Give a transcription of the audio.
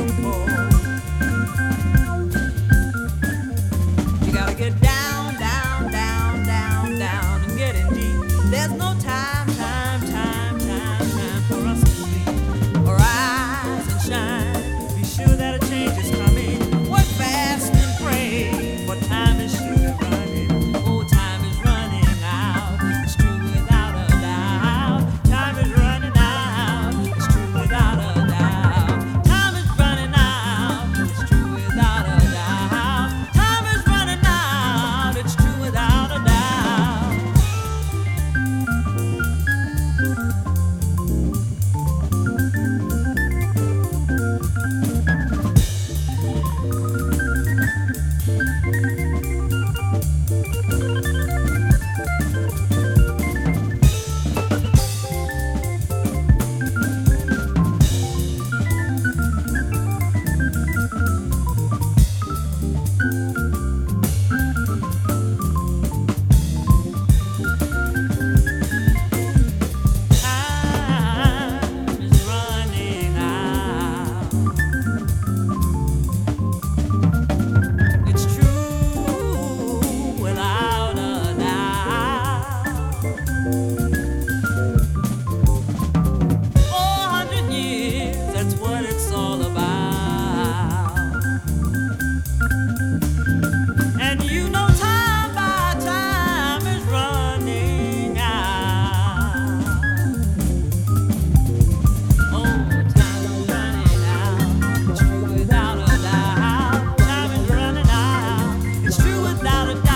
no more. without a doubt.